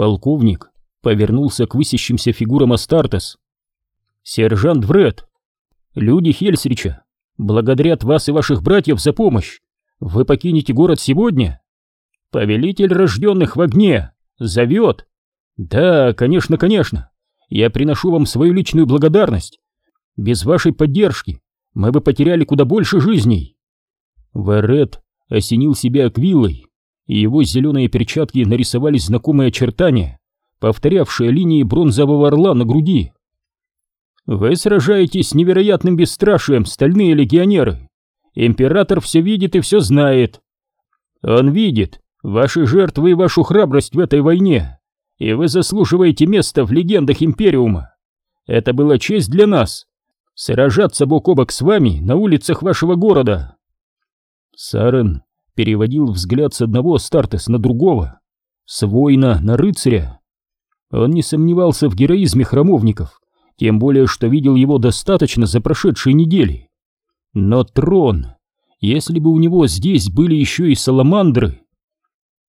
Полковник повернулся к высящимся фигурам Астартес. «Сержант Вред, люди Хельсрича благодарят вас и ваших братьев за помощь. Вы покинете город сегодня? Повелитель рожденных в огне зовет. Да, конечно, конечно. Я приношу вам свою личную благодарность. Без вашей поддержки мы бы потеряли куда больше жизней. Верет осенил себя аквилой, и его зеленые перчатки нарисовали знакомые очертания, повторявшие линии бронзового орла на груди. Вы сражаетесь с невероятным бесстрашием, стальные легионеры. Император все видит и все знает. Он видит ваши жертвы и вашу храбрость в этой войне, и вы заслуживаете места в легендах Империума. Это была честь для нас — сражаться бок о бок с вами на улицах вашего города. Сарен переводил взгляд с одного Стартес на другого, с воина на рыцаря. Он не сомневался в героизме храмовников, тем более, что видел его достаточно за прошедшие недели. Но трон, если бы у него здесь были еще и саламандры,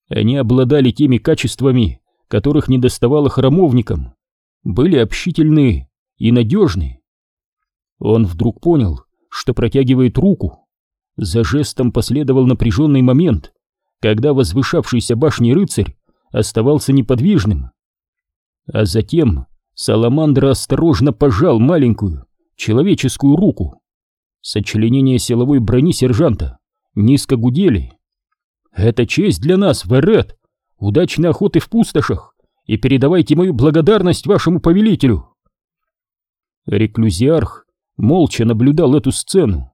они обладали теми качествами, которых не доставало храмовникам, были общительны и надежны. Он вдруг понял, что протягивает руку. За жестом последовал напряженный момент, когда возвышавшийся башней рыцарь оставался неподвижным. А затем Саламандра осторожно пожал маленькую, человеческую руку. Сочленения силовой брони сержанта низко гудели. «Это честь для нас, Верет! Удачной охоты в пустошах! И передавайте мою благодарность вашему повелителю!» Реклюзиарх молча наблюдал эту сцену.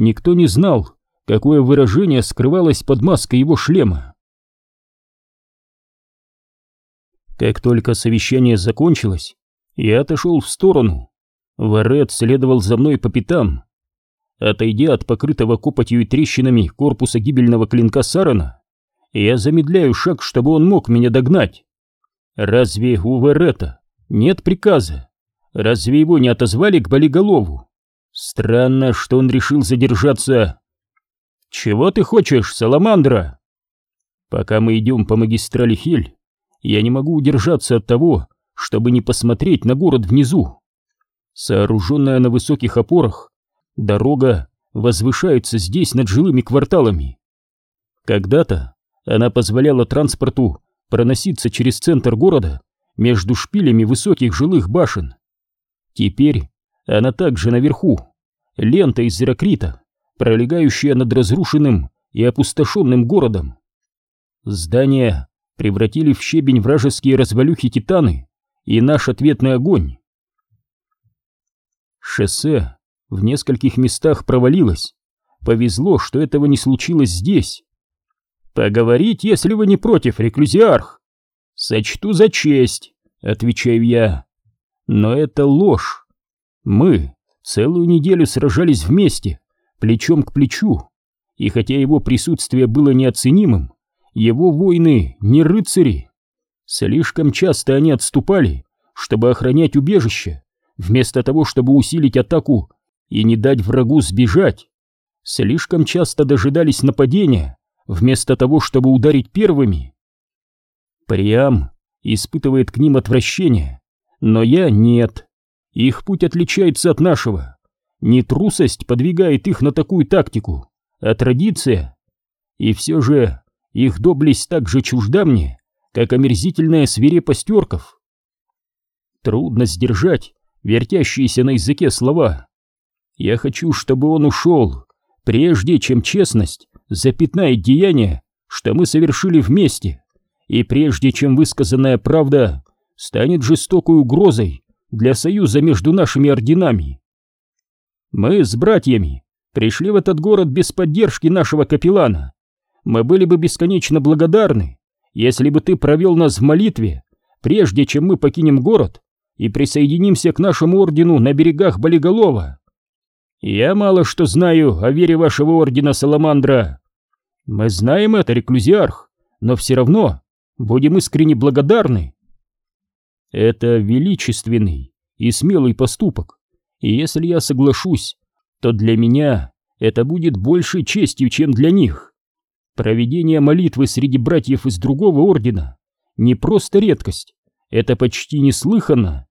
Никто не знал, какое выражение скрывалось под маской его шлема. Как только совещание закончилось, я отошел в сторону. Варет следовал за мной по пятам. Отойдя от покрытого копотью и трещинами корпуса гибельного клинка Сарана, я замедляю шаг, чтобы он мог меня догнать. Разве у Верета нет приказа? Разве его не отозвали к болиголову? Странно, что он решил задержаться. «Чего ты хочешь, Саламандра?» Пока мы идем по магистрали Хель, я не могу удержаться от того, чтобы не посмотреть на город внизу. Сооруженная на высоких опорах, дорога возвышается здесь над жилыми кварталами. Когда-то она позволяла транспорту проноситься через центр города между шпилями высоких жилых башен. Теперь она также наверху, лента из зерокрита, пролегающая над разрушенным и опустошенным городом. Здания превратили в щебень вражеские развалюхи титаны, и наш ответный огонь. Шоссе в нескольких местах провалилось. Повезло, что этого не случилось здесь. Поговорить, если вы не против, реклюзиарх. Сочту за честь, отвечаю я. Но это ложь. Мы целую неделю сражались вместе, плечом к плечу. И хотя его присутствие было неоценимым, его воины не рыцари. Слишком часто они отступали, чтобы охранять убежище, вместо того, чтобы усилить атаку и не дать врагу сбежать. Слишком часто дожидались нападения, вместо того, чтобы ударить первыми. Приам испытывает к ним отвращение, но я нет. Их путь отличается от нашего. Не трусость подвигает их на такую тактику, а традиция. И все же их доблесть так же чужда мне, как омерзительная свирепость орков. Трудно сдержать вертящиеся на языке слова. Я хочу, чтобы он ушел, прежде чем честность запятнает деяние, что мы совершили вместе, и прежде чем высказанная правда станет жестокой угрозой для союза между нашими орденами. Мы с братьями пришли в этот город без поддержки нашего капеллана. Мы были бы бесконечно благодарны, если бы ты провел нас в молитве, прежде чем мы покинем город и присоединимся к нашему ордену на берегах Болиголова. Я мало что знаю о вере вашего ордена Саламандра. Мы знаем это, реклюзиарх, но все равно будем искренне благодарны. Это величественный и смелый поступок, и если я соглашусь, то для меня это будет большей честью, чем для них. Проведение молитвы среди братьев из другого ордена не просто редкость, это почти неслыханно.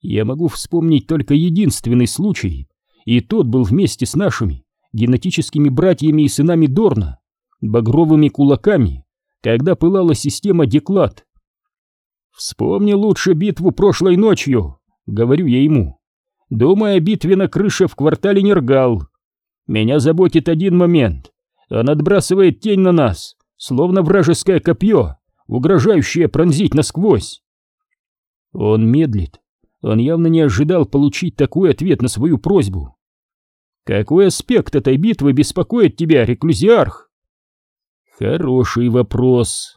Я могу вспомнить только единственный случай, и тот был вместе с нашими генетическими братьями и сынами Дорна, багровыми кулаками, когда пылала система Деклад. «Вспомни лучше битву прошлой ночью», — говорю я ему. «Думай о битве на крыше в квартале Нергал. Меня заботит один момент. Он отбрасывает тень на нас, словно вражеское копье, угрожающее пронзить насквозь». Он медлит. Он явно не ожидал получить такой ответ на свою просьбу. «Какой аспект этой битвы беспокоит тебя, реклюзиарх?» «Хороший вопрос»,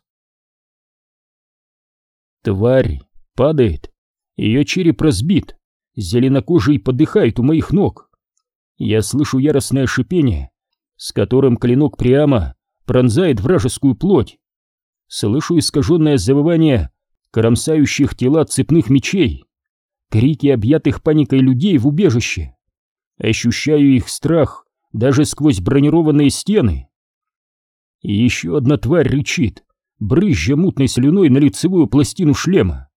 Тварь падает, ее череп разбит, зеленокожий подыхает у моих ног. Я слышу яростное шипение, с которым клинок прямо пронзает вражескую плоть. Слышу искаженное завывание кромсающих тела цепных мечей, крики объятых паникой людей в убежище. Ощущаю их страх даже сквозь бронированные стены. И еще одна тварь рычит, брызжа мутной слюной на лицевую пластину шлема.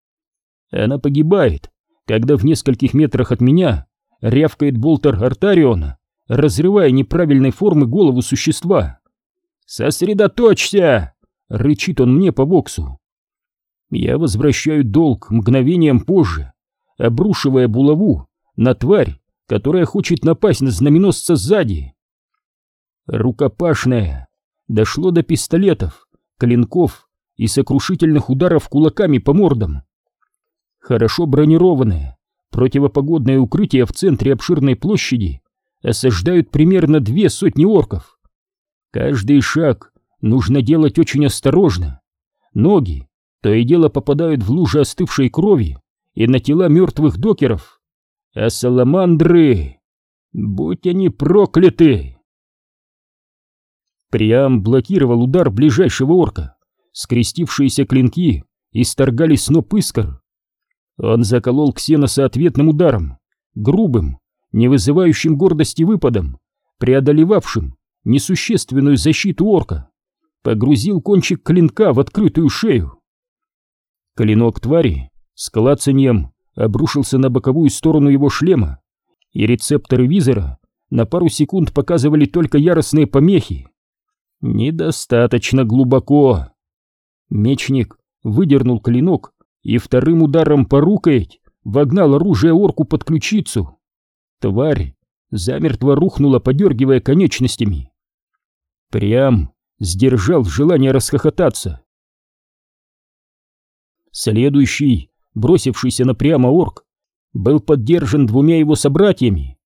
Она погибает, когда в нескольких метрах от меня рявкает болтер Артариона, разрывая неправильной формы голову существа. «Сосредоточься!» — рычит он мне по боксу. Я возвращаю долг мгновением позже, обрушивая булаву на тварь, которая хочет напасть на знаменосца сзади. Рукопашная. Дошло до пистолетов, клинков и сокрушительных ударов кулаками по мордам. Хорошо бронированное противопогодное укрытие в центре обширной площади осаждают примерно две сотни орков. Каждый шаг нужно делать очень осторожно. Ноги то и дело попадают в лужи остывшей крови и на тела мертвых докеров. А саламандры, будь они прокляты! Приам блокировал удар ближайшего орка. Скрестившиеся клинки исторгали сноп искр. Он заколол Ксеноса ответным ударом, грубым, не вызывающим гордости выпадом, преодолевавшим несущественную защиту орка, погрузил кончик клинка в открытую шею. Клинок твари с клацаньем обрушился на боковую сторону его шлема, и рецепторы визора на пару секунд показывали только яростные помехи. Недостаточно глубоко. Мечник выдернул клинок и вторым ударом по рукоять вогнал оружие орку под ключицу. Тварь замертво рухнула, подергивая конечностями. Прям сдержал желание расхохотаться. Следующий, бросившийся на прямо орк, был поддержан двумя его собратьями.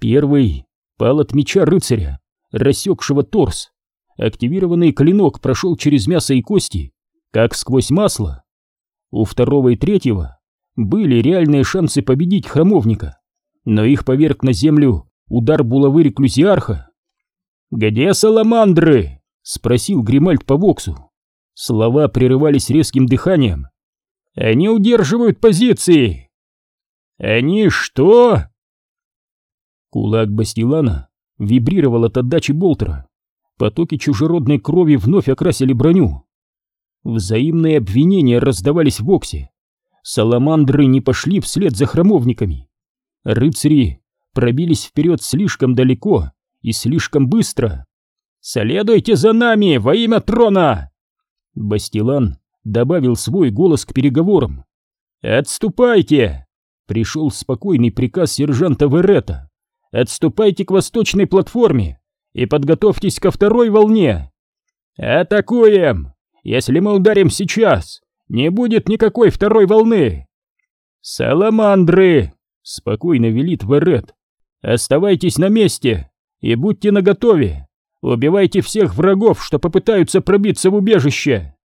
Первый пал от меча рыцаря, рассекшего торс, активированный клинок прошел через мясо и кости, как сквозь масло. У второго и третьего были реальные шансы победить храмовника, но их поверг на землю удар булавы реклюзиарха. «Где саламандры?» — спросил Гримальд по воксу. Слова прерывались резким дыханием. «Они удерживают позиции!» «Они что?» Кулак Бастилана вибрировал от отдачи болтера. Потоки чужеродной крови вновь окрасили броню. Взаимные обвинения раздавались в боксе. Саламандры не пошли вслед за храмовниками. Рыцари пробились вперед слишком далеко и слишком быстро. «Следуйте за нами во имя трона!» Бастилан добавил свой голос к переговорам. «Отступайте!» Пришел спокойный приказ сержанта Верета. «Отступайте к восточной платформе! И подготовьтесь ко второй волне. Атакуем! Если мы ударим сейчас, не будет никакой второй волны. Саламандры! Спокойно велит Верет. Оставайтесь на месте и будьте наготове. Убивайте всех врагов, что попытаются пробиться в убежище.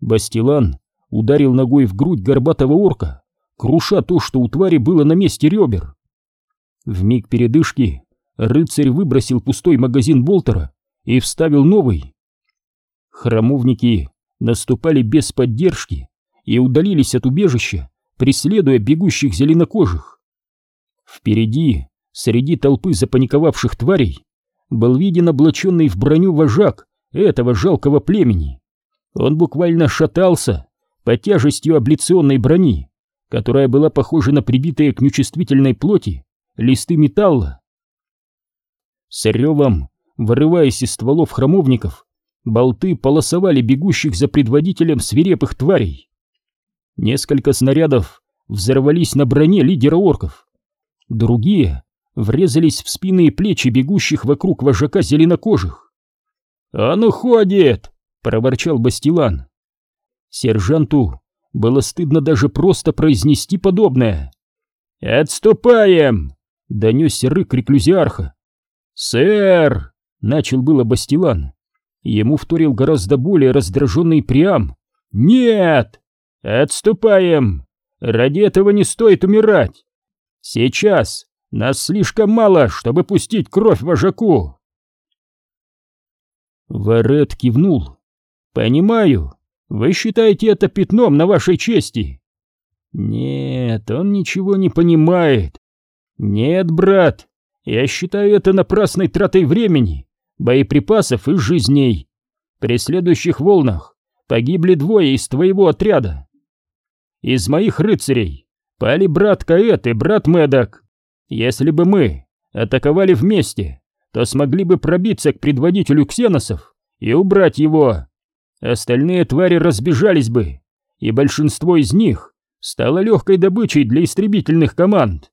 Бастилан ударил ногой в грудь горбатого орка, круша то, что у твари было на месте ребер. В миг передышки рыцарь выбросил пустой магазин болтера и вставил новый. Храмовники наступали без поддержки и удалились от убежища, преследуя бегущих зеленокожих. Впереди, среди толпы запаниковавших тварей, был виден облаченный в броню вожак этого жалкого племени. Он буквально шатался под тяжестью абляционной брони, которая была похожа на прибитые к нечувствительной плоти листы металла. С ревом, вырываясь из стволов храмовников, болты полосовали бегущих за предводителем свирепых тварей. Несколько снарядов взорвались на броне лидера орков. Другие врезались в спины и плечи бегущих вокруг вожака зеленокожих. «Он уходит!» — проворчал Бастилан. Сержанту было стыдно даже просто произнести подобное. «Отступаем!» — донесся рык реклюзиарха. «Сэр!» — начал было Бастилан. Ему вторил гораздо более раздраженный Приам. «Нет! Отступаем! Ради этого не стоит умирать! Сейчас нас слишком мало, чтобы пустить кровь вожаку!» Варет кивнул. «Понимаю, вы считаете это пятном на вашей чести?» «Нет, он ничего не понимает. Нет, брат, я считаю это напрасной тратой времени, боеприпасов и жизней. При следующих волнах погибли двое из твоего отряда. Из моих рыцарей пали брат Каэт и брат Медок. Если бы мы атаковали вместе, то смогли бы пробиться к предводителю ксеносов и убрать его. Остальные твари разбежались бы, и большинство из них стало легкой добычей для истребительных команд.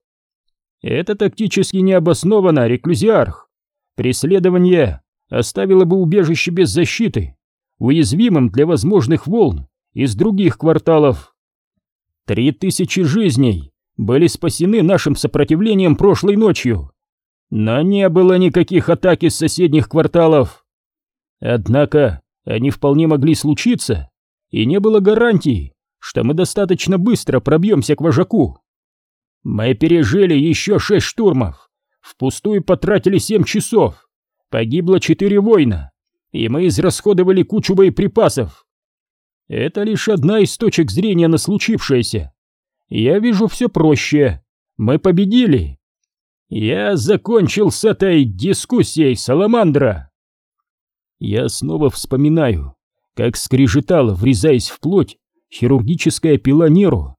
Это тактически необоснованно, реклюзиарх. Преследование оставило бы убежище без защиты, уязвимым для возможных волн из других кварталов. Три тысячи жизней были спасены нашим сопротивлением прошлой ночью, но не было никаких атак из соседних кварталов. Однако они вполне могли случиться, и не было гарантии, что мы достаточно быстро пробьемся к вожаку. Мы пережили еще шесть штурмов, впустую потратили семь часов, погибло четыре воина, и мы израсходовали кучу боеприпасов. Это лишь одна из точек зрения на случившееся. Я вижу все проще. Мы победили. Я закончил с этой дискуссией, Саламандра. Я снова вспоминаю, как скрежетала, врезаясь в плоть, хирургическая пила Неру,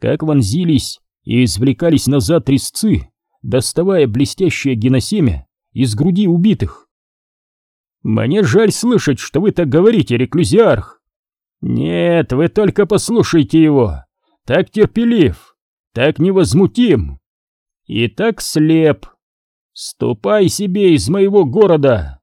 как вонзились и извлекались назад резцы, доставая блестящее геносемя из груди убитых. «Мне жаль слышать, что вы так говорите, реклюзиарх!» «Нет, вы только послушайте его! Так терпелив, так невозмутим!» и так слеп. Ступай себе из моего города!»